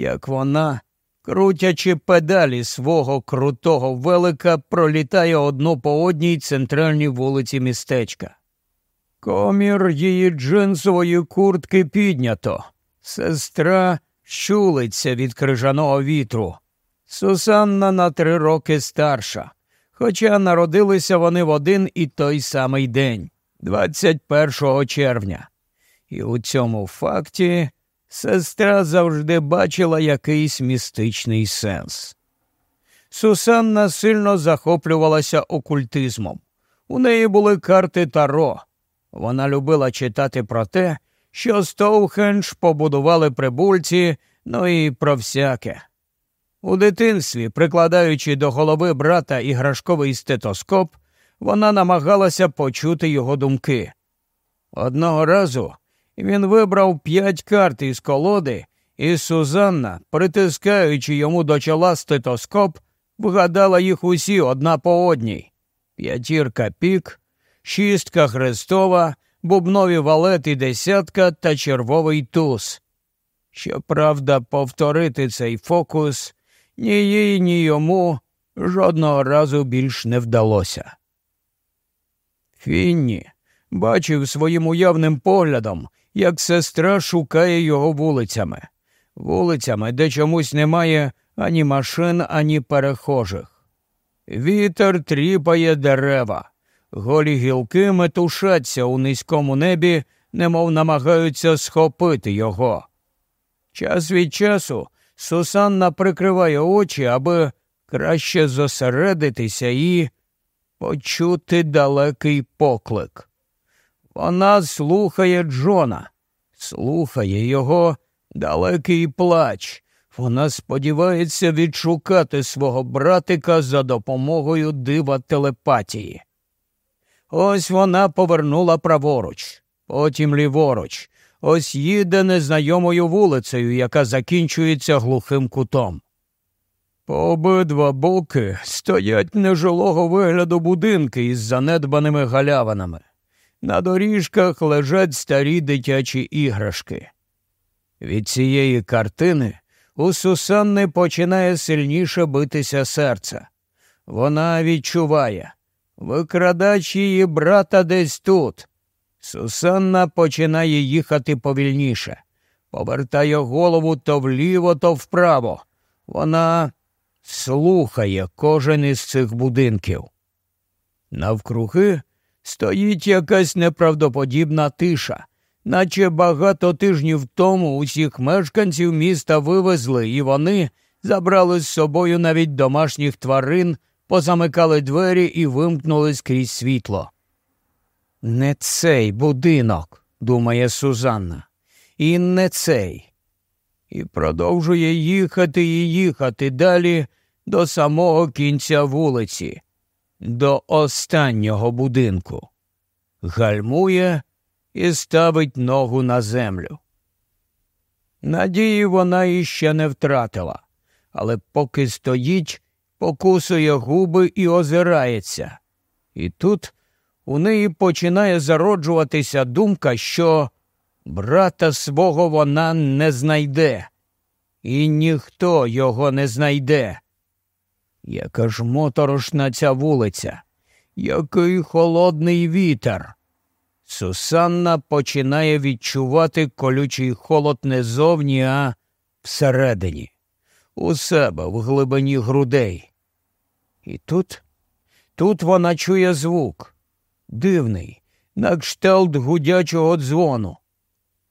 як вона, крутячи педалі свого крутого велика, пролітає одну по одній центральній вулиці містечка. Комір її джинсової куртки піднято. Сестра щулиться від крижаного вітру. Сусанна на три роки старша, хоча народилися вони в один і той самий день, 21 червня. І у цьому факті сестра завжди бачила якийсь містичний сенс. Сусанна сильно захоплювалася окультизмом. У неї були карти Таро. Вона любила читати про те, що Стоухендж побудували прибульці, ну і про всяке. У дитинстві, прикладаючи до голови брата іграшковий стетоскоп, вона намагалася почути його думки. Одного разу він вибрав п'ять карт із колоди, і Сузанна, притискаючи йому до чола стетоскоп, вгадала їх усі одна по одній. П'ятірка пік, шістка хрестова, бубнові валет і десятка та червовий туз. Щоправда, повторити цей фокус ні їй, ні йому жодного разу більш не вдалося. Фінні бачив своїм уявним поглядом, як сестра шукає його вулицями, вулицями, де чомусь немає ані машин, ані перехожих. Вітер тріпає дерева, голі гілки метушаться у низькому небі, немов намагаються схопити його. Час від часу Сусанна прикриває очі, аби краще зосередитися і почути далекий поклик. Вона слухає Джона, слухає його далекий плач. Вона сподівається відшукати свого братика за допомогою дива телепатії. Ось вона повернула праворуч, потім ліворуч, ось їде незнайомою вулицею, яка закінчується глухим кутом. По обидва боки стоять нежилого вигляду будинки із занедбаними галявинами. На доріжках лежать старі дитячі іграшки. Від цієї картини у Сусанни починає сильніше битися серце. Вона відчуває викрадач її брата десь тут. Сусанна починає їхати повільніше, повертає голову то вліво, то вправо. Вона слухає кожен із цих будинків. Навкруги стоїть якась неправдоподібна тиша, наче багато тижнів тому усіх мешканців міста вивезли, і вони забрали з собою навіть домашніх тварин, позамикали двері і вимкнули скрізь світло. Не цей будинок, думає Сузанна, і не цей. І продовжує їхати і їхати далі до самого кінця вулиці, до останнього будинку. Гальмує і ставить ногу на землю. Надії вона іще не втратила, але поки стоїть, покусує губи і озирається. І тут у неї починає зароджуватися думка, що брата свого вона не знайде, і ніхто його не знайде. Яка ж моторошна ця вулиця, який холодний вітер. Сусанна починає відчувати колючий холод не зовні, а всередині, у себе в глибині грудей. І тут, тут вона чує звук дивний, на кшталт гудячого дзвону.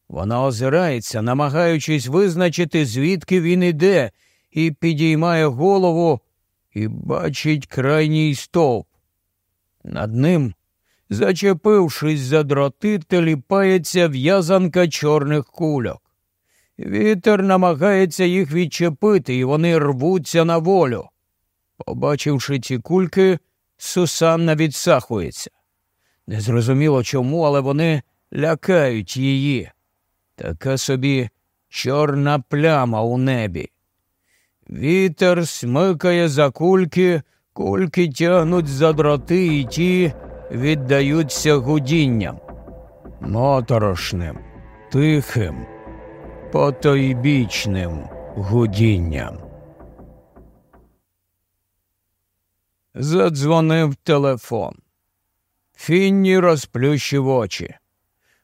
Вона озирається, намагаючись визначити, звідки він іде, і підіймає голову і бачить крайній стовп. Над ним, зачепившись за дроти, теліпається в'язанка чорних кульок. Вітер намагається їх відчепити, і вони рвуться на волю. Побачивши ці кульки, Сусанна відсахується. Незрозуміло чому, але вони лякають її. Така собі чорна пляма у небі. Вітер смикає за кульки, кульки тягнуть за дроти і ті віддаються гудінням. Моторошним, тихим, потойбічним. гудінням. Задзвонив телефон. Фінні розплющив очі.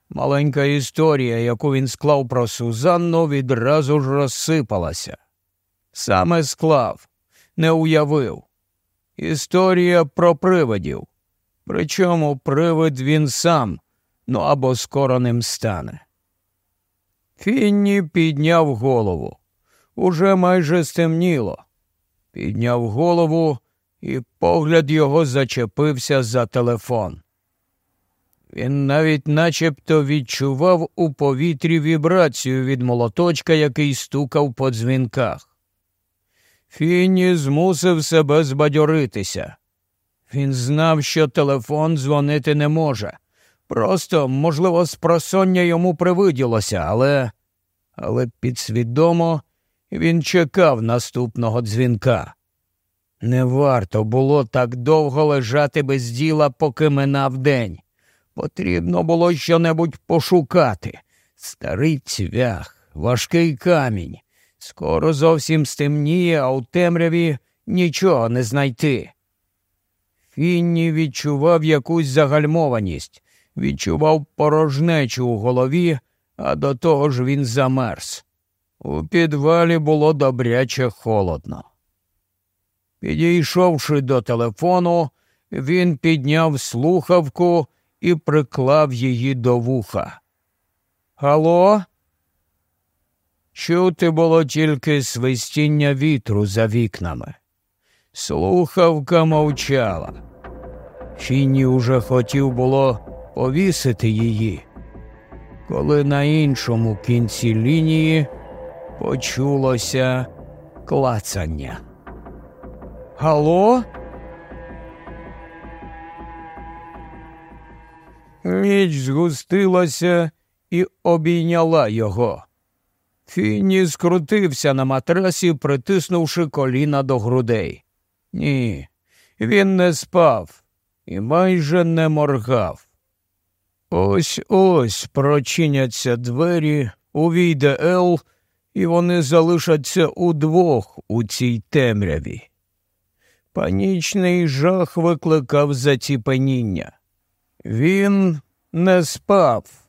Маленька історія, яку він склав про Сузанну, відразу ж розсипалася. Саме склав, не уявив. Історія про привидів. Причому привид він сам, ну або скоро ним стане. Фінні підняв голову. Уже майже стемніло. Підняв голову, і погляд його зачепився за телефон. Він навіть начебто відчував у повітрі вібрацію від молоточка, який стукав по дзвінках. Фінні змусив себе збадьоритися. Він знав, що телефон дзвонити не може. Просто, можливо, спросоння йому привиділося, але але підсвідомо він чекав наступного дзвінка. Не варто було так довго лежати без діла, поки минав день. Потрібно було щонебудь пошукати. Старий цвях, важкий камінь. Скоро зовсім стемніє, а у темряві нічого не знайти. Фінні відчував якусь загальмованість, відчував порожнечу у голові, а до того ж він замерз. У підвалі було добряче холодно. Підійшовши до телефону, він підняв слухавку і приклав її до вуха. Гало? Чути було тільки свистіння вітру за вікнами. Слухавка мовчала. Фінні уже хотів було повісити її, коли на іншому кінці лінії почулося клацання. Гало? Ніч згустилася і обійняла його. Фінні скрутився на матрасі, притиснувши коліна до грудей. Ні, він не спав і майже не моргав. Ось ось прочиняться двері, увійде Ел, і вони залишаться удвох у цій темряві. Панічний жах викликав заціпеніння. Він не спав.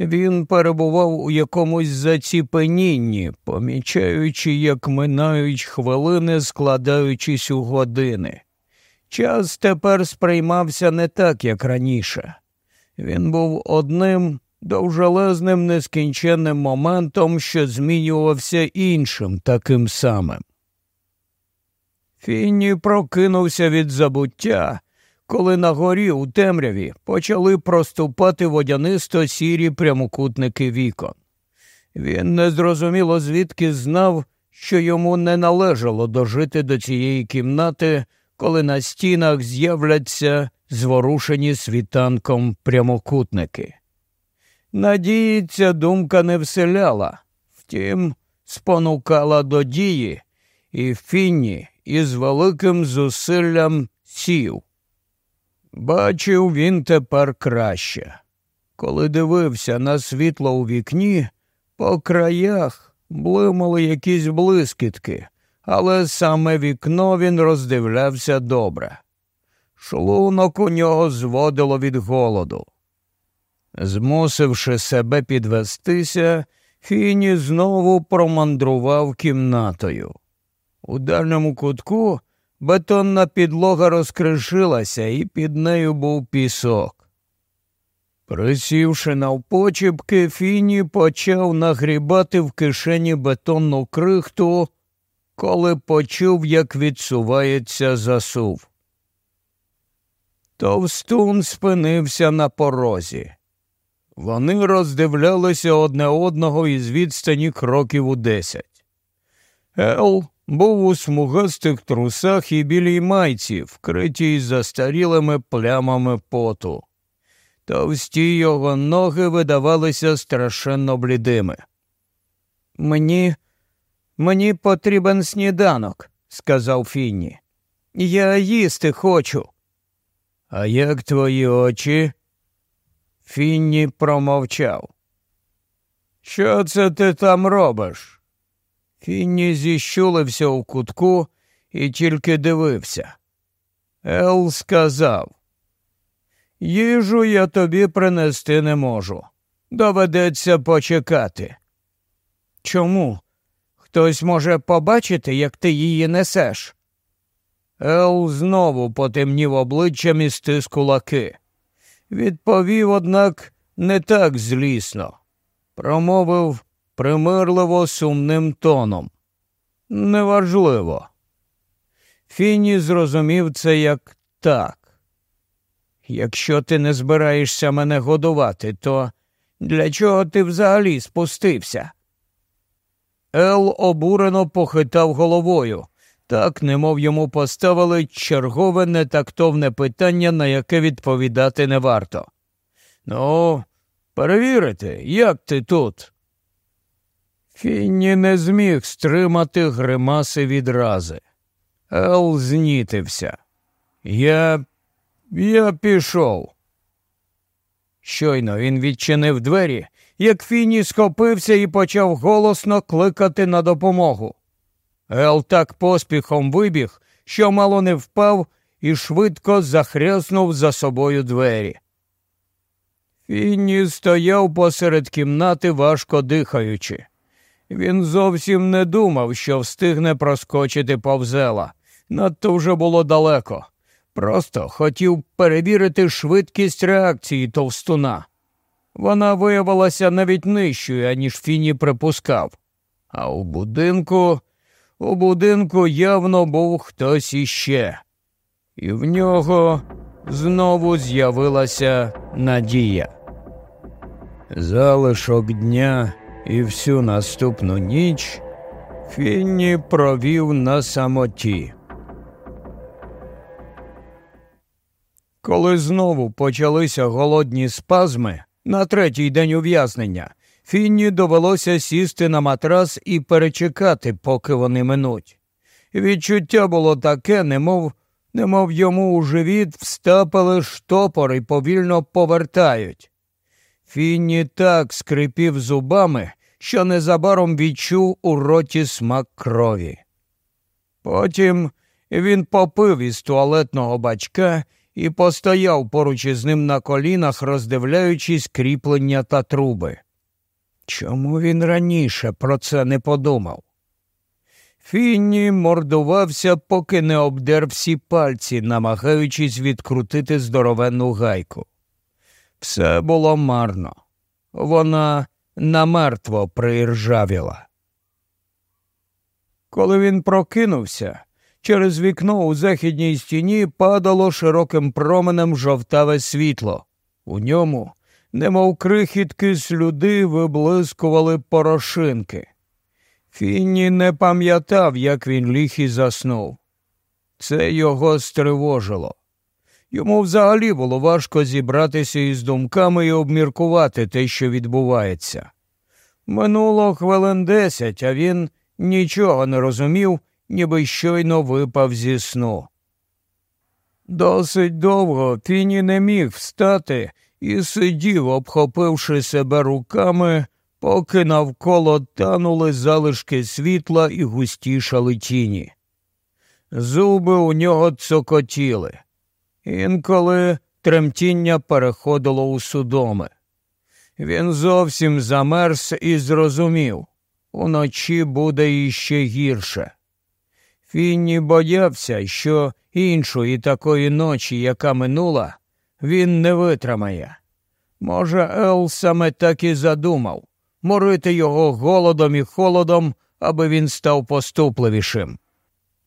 Він перебував у якомусь заціпенінні, помічаючи, як минають хвилини, складаючись у години. Час тепер сприймався не так, як раніше. Він був одним довжелезним нескінченним моментом, що змінювався іншим таким самим. Фінні прокинувся від забуття коли на горі у темряві почали проступати водянисто сірі прямокутники вікон. Він незрозуміло звідки знав, що йому не належало дожити до цієї кімнати, коли на стінах з'являться зворушені світанком прямокутники. Надії ця думка не вселяла, втім, спонукала до дії, і Фінні із великим зусиллям сів. Бачив він тепер краще. Коли дивився на світло у вікні, по краях блимали якісь блискітки, але саме вікно він роздивлявся добре. Шлунок у нього зводило від голоду. Змусивши себе підвестися, Фіні знову промандрував кімнатою. У дальньому кутку Бетонна підлога розкришилася, і під нею був пісок. Присівши навпочіпки, Фіні почав нагрібати в кишені бетонну крихту, коли почув, як відсувається засув. Товстун спинився на порозі. Вони роздивлялися одне одного із відстані кроків у десять. Ел був у смугастих трусах і білій майці, вкритій застарілими плямами поту. Товсті його ноги видавалися страшенно блідими. Мені мені потрібен сніданок, сказав Фінні. Я їсти хочу. А як твої очі? Фінні промовчав. Що це ти там робиш? Фінні зіщулився у кутку і тільки дивився. Ел сказав, їжу я тобі принести не можу. Доведеться почекати. Чому? Хтось може побачити, як ти її несеш? Ел знову потемнів обличчям і стис кулаки. Відповів, однак, не так злісно. Промовив примирливо сумним тоном. Неважливо. Фіні зрозумів це як так. Якщо ти не збираєшся мене годувати, то для чого ти взагалі спустився? Ел обурено похитав головою, так немов йому поставили чергове нетактовне питання, на яке відповідати не варто. Ну, перевірити, як ти тут? Фінні не зміг стримати гримаси відрази. Ел знітився. Я. я пішов. Щойно він відчинив двері, як Фіні схопився і почав голосно кликати на допомогу. Ел так поспіхом вибіг, що мало не впав і швидко захряснув за собою двері. Фінні стояв посеред кімнати, важко дихаючи. Він зовсім не думав, що встигне проскочити повзела. Надто вже було далеко. Просто хотів перевірити швидкість реакції товстуна. Вона виявилася навіть нижчою, аніж Фіні припускав. А у будинку, у будинку явно був хтось іще, і в нього знову з'явилася надія. Залишок дня і всю наступну ніч Фінні провів на самоті. Коли знову почалися голодні спазми на третій день ув'язнення, Фінні довелося сісти на матрас і перечекати, поки вони минуть. Відчуття було таке, немов немов йому у живіт встапили штопор і повільно повертають. Фінні так скрипів зубами, що незабаром відчув у роті смак крові. Потім він попив із туалетного бачка і постояв поруч із ним на колінах, роздивляючись кріплення та труби. Чому він раніше про це не подумав? Фінні мордувався, поки не обдер всі пальці, намагаючись відкрутити здоровенну гайку. Все було марно. Вона намертво приіржавіла. Коли він прокинувся, через вікно у західній стіні падало широким променем жовтаве світло. У ньому, немов крихітки слюди, виблискували порошинки. Фінні не пам'ятав, як він ліг і заснув. Це його стривожило. Йому взагалі було важко зібратися із думками і обміркувати те, що відбувається. Минуло хвилин десять, а він нічого не розумів, ніби щойно випав зі сну. Досить довго Фіні не міг встати і сидів, обхопивши себе руками, поки навколо танули залишки світла і густішали тіні. Зуби у нього цокотіли. Інколи тремтіння переходило у судоми. Він зовсім замерз і зрозумів уночі буде іще гірше. Фінні боявся, що іншої такої ночі, яка минула, він не витримає. Може, Ел саме так і задумав морити його голодом і холодом, аби він став поступливішим.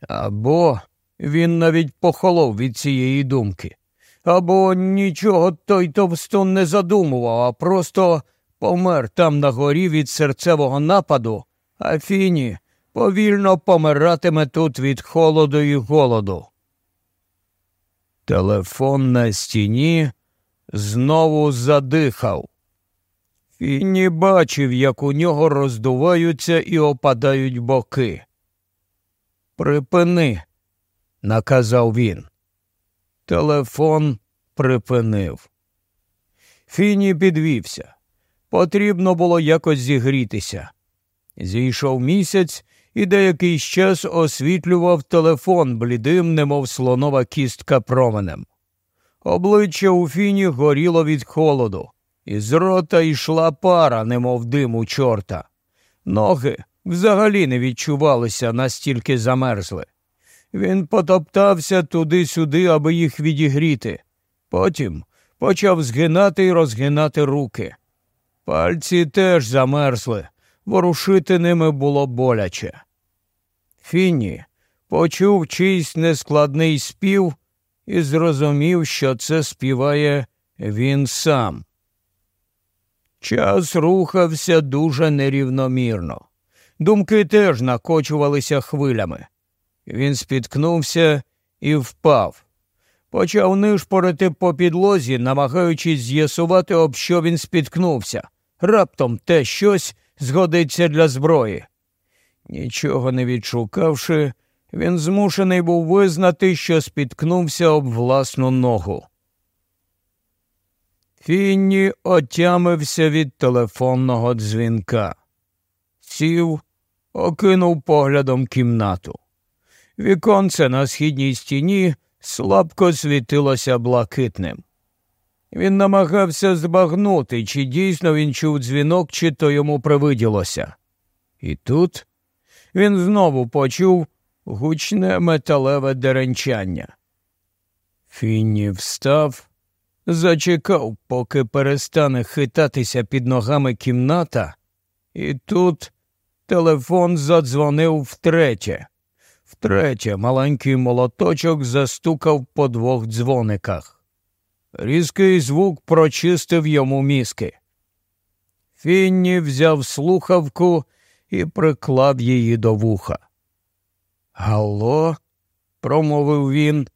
Або він навіть похолов від цієї думки. Або нічого той товстун не задумував, а просто помер там на горі від серцевого нападу, а Фіні повільно помиратиме тут від холоду і голоду. Телефон на стіні знову задихав. Фіні бачив, як у нього роздуваються і опадають боки. Припини, наказав він. Телефон припинив. Фіні підвівся. Потрібно було якось зігрітися. Зійшов місяць, і деякий час освітлював телефон блідим, немов слонова кістка променем. Обличчя у фіні горіло від холоду, і з рота йшла пара, немов дим у чорта. Ноги взагалі не відчувалися, настільки замерзли. Він потоптався туди-сюди, аби їх відігріти. Потім почав згинати і розгинати руки. Пальці теж замерзли, ворушити ними було боляче. Фінні почув чийсь нескладний спів і зрозумів, що це співає він сам. Час рухався дуже нерівномірно. Думки теж накочувалися хвилями. Він спіткнувся і впав. Почав нишпорити по підлозі, намагаючись з'ясувати, об що він спіткнувся. Раптом те щось згодиться для зброї. Нічого не відшукавши, він змушений був визнати, що спіткнувся об власну ногу. Фінні отямився від телефонного дзвінка. Сів, окинув поглядом кімнату. Віконце на східній стіні слабко світилося блакитним. Він намагався збагнути, чи дійсно він чув дзвінок, чи то йому привиділося. І тут він знову почув гучне металеве деренчання. Фінні встав, зачекав, поки перестане хитатися під ногами кімната, і тут телефон задзвонив втретє. Втретє маленький молоточок застукав по двох дзвониках. Різкий звук прочистив йому мізки. Фінні взяв слухавку і приклав її до вуха. Галло? промовив він.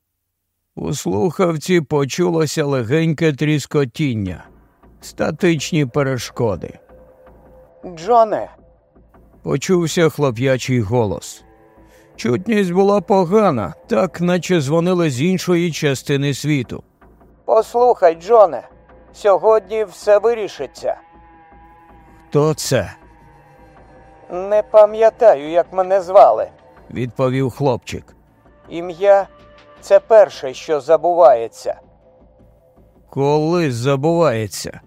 У слухавці почулося легеньке тріскотіння, статичні перешкоди. Джоне, Почувся хлоп'ячий голос. Чутність була погана, так наче дзвонили з іншої частини світу. послухай, Джоне, сьогодні все вирішиться. Хто це? Не пам'ятаю, як мене звали. відповів хлопчик. Ім'я це перше, що забувається. Коли забувається.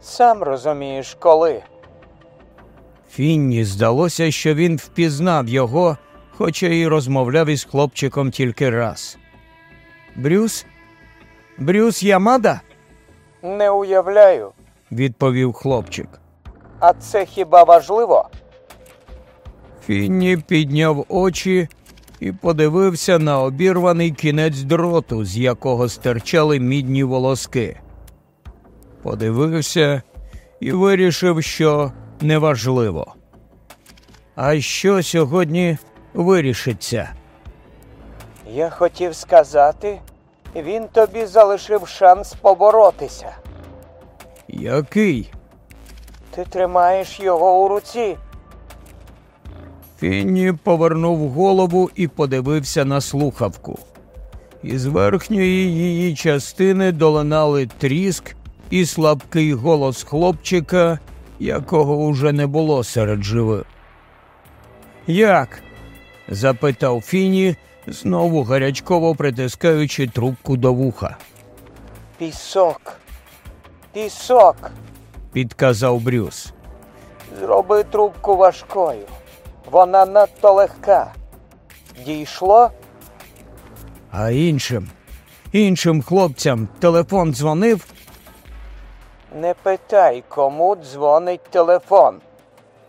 Сам розумієш, коли. Фінні здалося, що він впізнав його, хоча й розмовляв із хлопчиком тільки раз. Брюс? Брюс Ямада? Не уявляю. відповів хлопчик. А це хіба важливо? Фінні підняв очі і подивився на обірваний кінець дроту, з якого стирчали мідні волоски. Подивився і вирішив, що неважливо. А що сьогодні вирішиться? Я хотів сказати, він тобі залишив шанс поборотися. Який? Ти тримаєш його у руці. Фінні повернув голову і подивився на слухавку. Із верхньої її частини долинали тріск і слабкий голос хлопчика, якого уже не було серед живих. Як? Запитав Фіні, знову гарячково притискаючи трубку до вуха. Пісок. Пісок. Підказав Брюс. Зроби трубку важкою. Вона надто легка. Дійшло? А іншим, іншим хлопцям телефон дзвонив. Не питай, кому дзвонить телефон.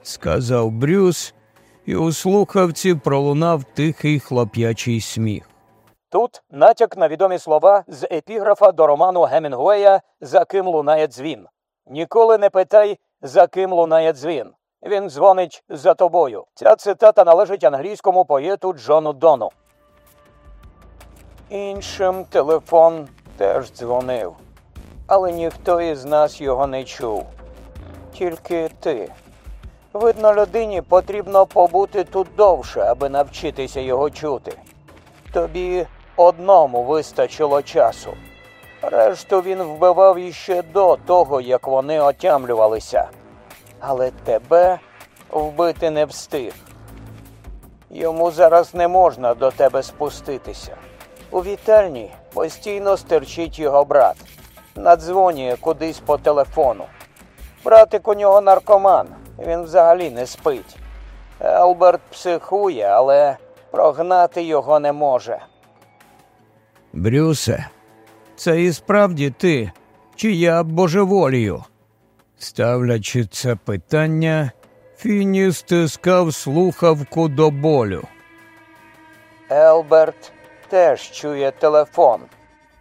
сказав Брюс, і у слухавці пролунав тихий хлоп'ячий сміх. Тут натяк на відомі слова з епіграфа до роману Гемінгуея За ким лунає дзвін. Ніколи не питай, за ким лунає дзвін. Він дзвонить за тобою. Ця цитата належить англійському поету Джону Дону. Іншим телефон теж дзвонив, але ніхто із нас його не чув. Тільки ти. Видно, людині потрібно побути тут довше, аби навчитися його чути. Тобі одному вистачило часу. Решту він вбивав іще до того, як вони отямлювалися. Але тебе вбити не встиг. Йому зараз не можна до тебе спуститися. У вітальні постійно стерчить його брат. Надзвонює кудись по телефону. Братик у нього наркоман, він взагалі не спить. Елберт психує, але прогнати його не може. Брюсе, це і справді ти, чи я божеволію? Ставлячи це питання, Фіні стискав слухавку до болю. Елберт теж чує телефон.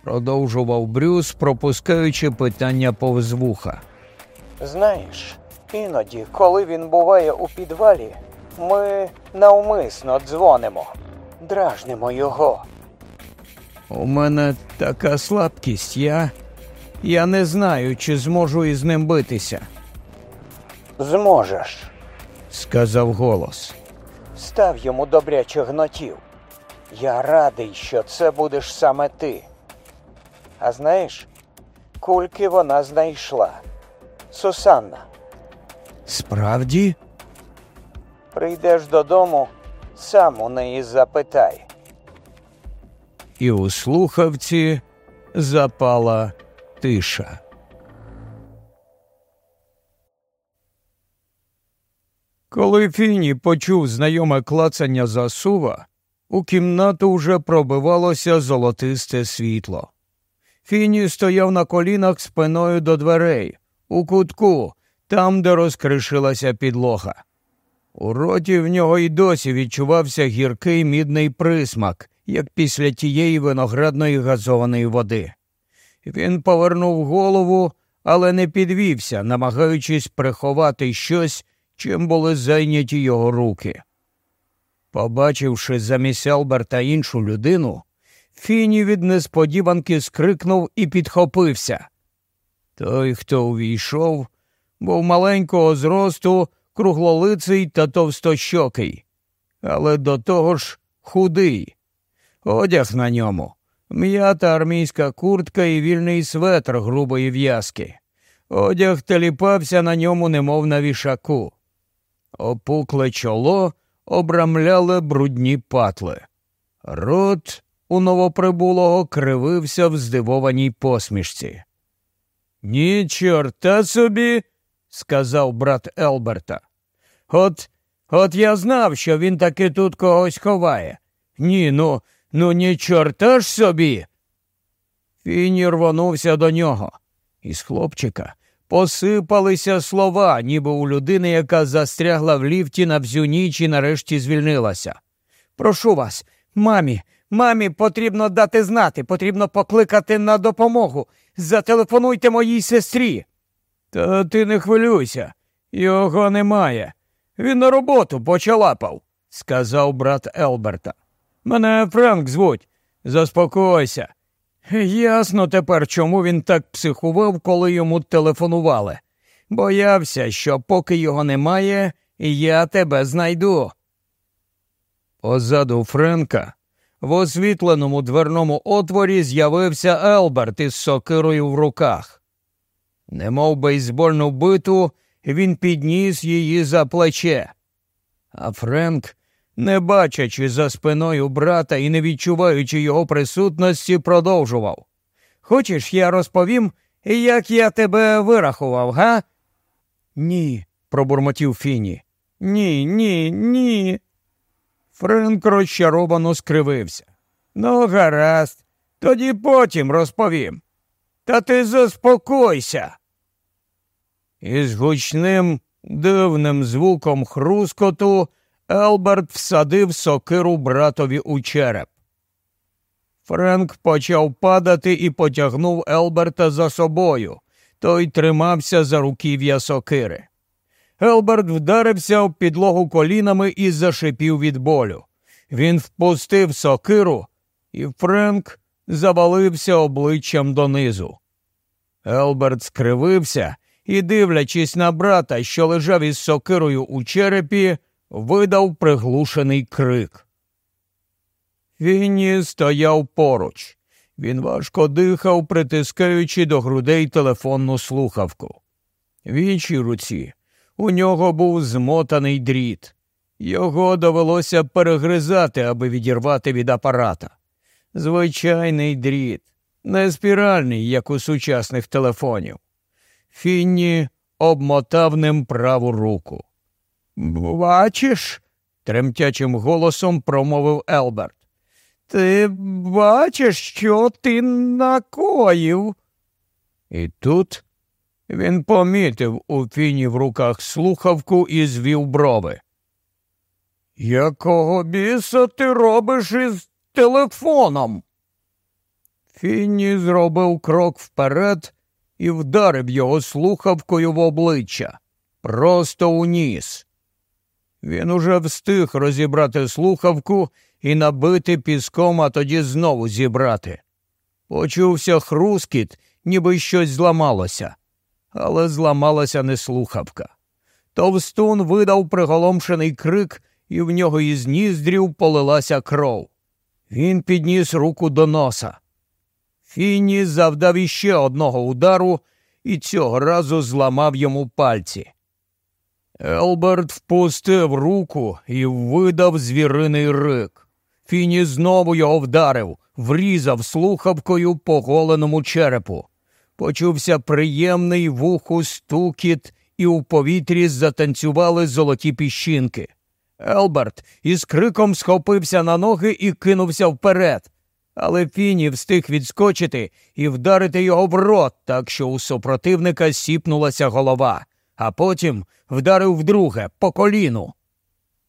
Продовжував Брюс, пропускаючи питання повз вуха. Знаєш, іноді, коли він буває у підвалі, ми навмисно дзвонимо, дражнимо його. У мене така слабкість, я. Я не знаю, чи зможу із ним битися, Зможеш. сказав голос. Став йому добряче гнотів. Я радий, що це будеш саме ти. А знаєш, кульки вона знайшла. Сусанна, Справді? прийдеш додому, сам у неї запитай. І у слухавці запала тиша. Коли Фіні почув знайоме клацання засува, у кімнату вже пробивалося золотисте світло. Фіні стояв на колінах спиною до дверей, у кутку, там, де розкришилася підлога. У роті в нього й досі відчувався гіркий мідний присмак, як після тієї виноградної газованої води. Він повернув голову, але не підвівся, намагаючись приховати щось, чим були зайняті його руки. Побачивши замість Алберта іншу людину, Фіні від несподіванки скрикнув і підхопився. Той, хто увійшов, був маленького зросту, круглолиций та товстощокий, але до того ж худий. Одяг на ньому м'ята армійська куртка і вільний светр грубої в'язки. Одяг теліпався на ньому, немов на вішаку. Опукле чоло обрамляли брудні патли. Рот у новоприбулого кривився в здивованій посмішці. Ні, чорта собі, сказав брат Елберта. От от я знав, що він таки тут когось ховає. Ні, ну, ну ні чорта ж собі. Фіні рвонувся до нього. Із хлопчика посипалися слова, ніби у людини, яка застрягла в ліфті на всю ніч і нарешті звільнилася. Прошу вас, мамі, мамі потрібно дати знати, потрібно покликати на допомогу. Зателефонуйте моїй сестрі. Та ти не хвилюйся, його немає. Він на роботу почалапав, сказав брат Елберта. Мене Франк звуть. Заспокойся. Ясно тепер, чому він так психував, коли йому телефонували. Боявся, що поки його немає, я тебе знайду. Позаду Френка в освітленому дверному отворі з'явився Елберт із сокирою в руках. Немов бейсбольну биту, він підніс її за плече. А Френк, не бачачи за спиною брата і не відчуваючи його присутності, продовжував. Хочеш, я розповім, як я тебе вирахував, га? Ні, пробурмотів Фіні. Ні, ні, ні. Френк розчаровано скривився. Ну, гаразд, тоді потім розповім. Та ти заспокойся. Із гучним дивним звуком хрускоту Елберт всадив сокиру братові у череп. Френк почав падати і потягнув Елберта за собою. Той тримався за руків'я сокири. Елберт вдарився об підлогу колінами і зашипів від болю. Він впустив сокиру, і Френк завалився обличчям донизу. Елберт скривився і, дивлячись на брата, що лежав із сокирою у черепі, видав приглушений крик. Фіні стояв поруч. Він важко дихав, притискаючи до грудей телефонну слухавку. В іншій руці у нього був змотаний дріт. Його довелося перегризати, аби відірвати від апарата. Звичайний дріт, не спіральний, як у сучасних телефонів. Фінні обмотав ним праву руку. Бачиш? тремтячим голосом промовив Елберт. Ти бачиш, що ти накоїв? І тут він помітив у фіні в руках слухавку і звів брови. Якого біса ти робиш із телефоном? Фінні зробив крок вперед і вдарив його слухавкою в обличчя, просто у ніс. Він уже встиг розібрати слухавку і набити піском, а тоді знову зібрати. Почувся хрускіт, ніби щось зламалося, але зламалася не слухавка. Товстун видав приголомшений крик, і в нього із ніздрів полилася кров. Він підніс руку до носа. Фіні завдав іще одного удару і цього разу зламав йому пальці. Елберт впустив руку і видав звіриний рик. Фіні знову його вдарив, врізав слухавкою по голеному черепу. Почувся приємний вуху стукіт, і у повітрі затанцювали золоті піщинки. Елберт із криком схопився на ноги і кинувся вперед. Але Фіні встиг відскочити і вдарити його в рот, так що у супротивника сіпнулася голова, а потім вдарив вдруге по коліну.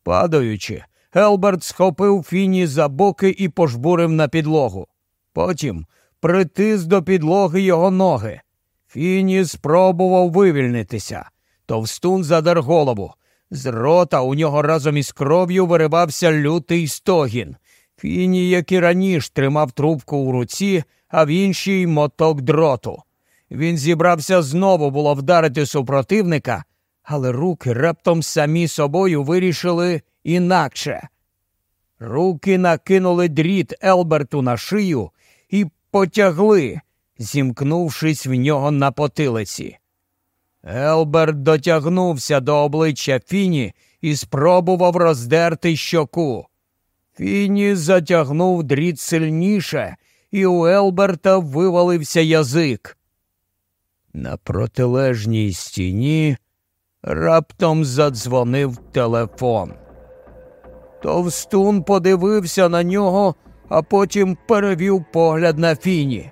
Падаючи, Елберт схопив Фіні за боки і пожбурив на підлогу. Потім притис до підлоги його ноги. Фіні спробував вивільнитися. Товстун задар голову. З рота у нього разом із кров'ю виривався лютий стогін. Фіні, як і раніше, тримав трубку у руці, а в іншій моток дроту. Він зібрався знову було вдарити супротивника, але руки раптом самі собою вирішили інакше. Руки накинули дріт Елберту на шию і потягли, зімкнувшись в нього на потилиці. Елберт дотягнувся до обличчя Фіні і спробував роздерти щоку. Фіні затягнув дріт сильніше, і у Елберта вивалився язик. На протилежній стіні раптом задзвонив телефон. Товстун подивився на нього, а потім перевів погляд на Фіні.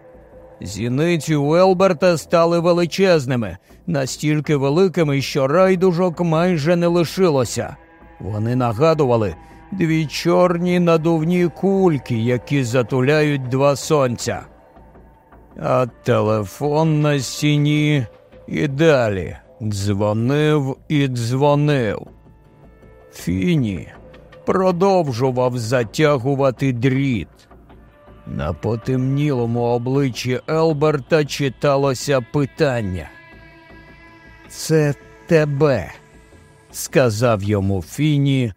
Зіниці у Елберта стали величезними, настільки великими, що райдужок майже не лишилося. Вони нагадували дві чорні надувні кульки, які затуляють два сонця. А телефон на стіні і далі дзвонив і дзвонив. Фіні продовжував затягувати дріт. На потемнілому обличчі Елберта читалося питання. Це тебе, сказав йому Фіні,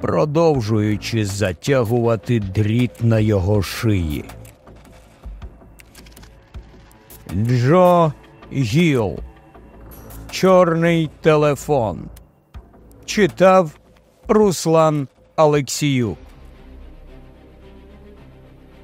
продовжуючи затягувати дріт на його шиї. Джо Гіл. Чорний телефон. Читав Руслан Алексіюк.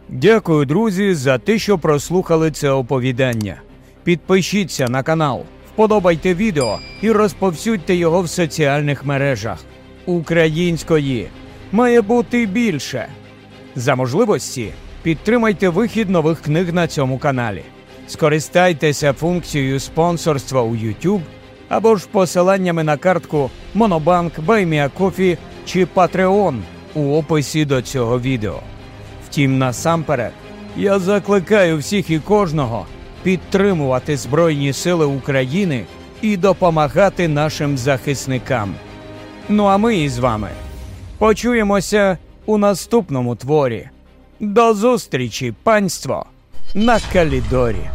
Дякую, друзі, за те, що прослухали це оповідання. Підпишіться на канал, вподобайте відео і розповсюдьте його в соціальних мережах. Української має бути більше. За можливості підтримайте вихід нових книг на цьому каналі. Скористайтеся функцією спонсорства у YouTube або ж посиланнями на картку Monobank, BuyMeACoffee чи Patreon у описі до цього відео. Втім, насамперед, я закликаю всіх і кожного підтримувати Збройні Сили України і допомагати нашим захисникам. Ну а ми із вами почуємося у наступному творі. До зустрічі, панство, на Калідорі.